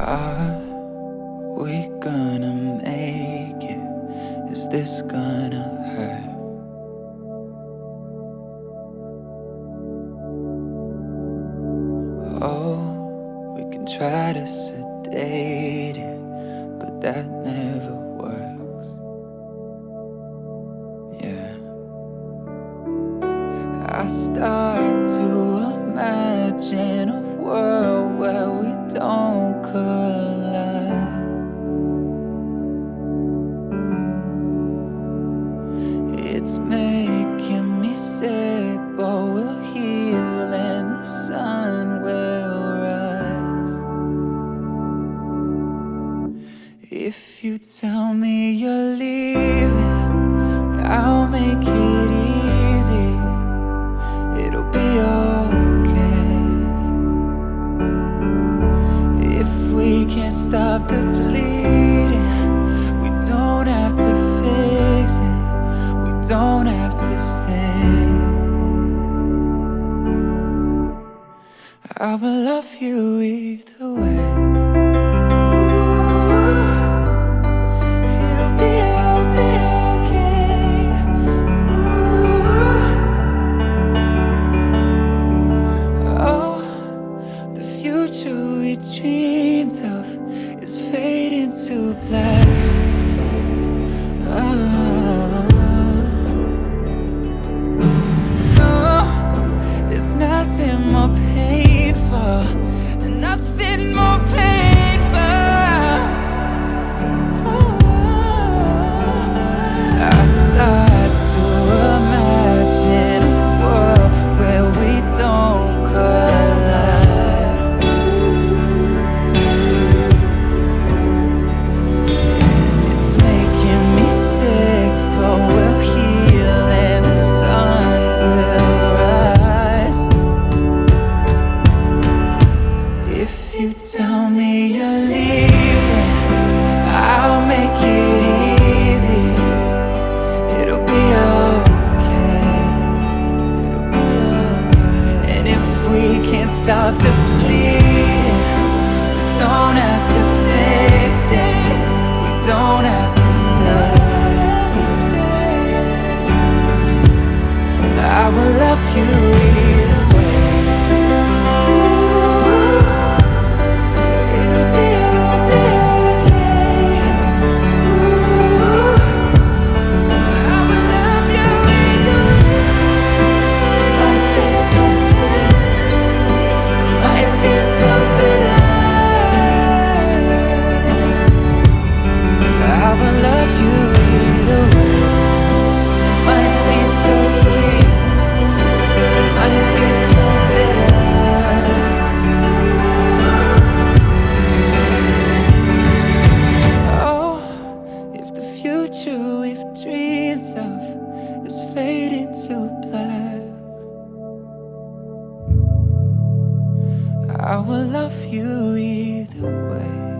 Are we gonna make it? Is this gonna hurt? Oh, we can try to sedate it, but that never works. Yeah. I start to imagine world where we don't collide. It's making me sick, but we'll heal and the sun will rise. If you tell me you're leaving, I'll make it stop the bleeding, we don't have to fix it. We don't have to stay. I will love you either way. Oh, the future we dreamed of is into black. If you tell me you're leaving, I'll make it easy. It'll be okay. It'll be okay. And if we can't stop the bleeding, we don't have to fix it. We don't have to stay. I will love you future we've dreamed of is fading to black, I will love you either way.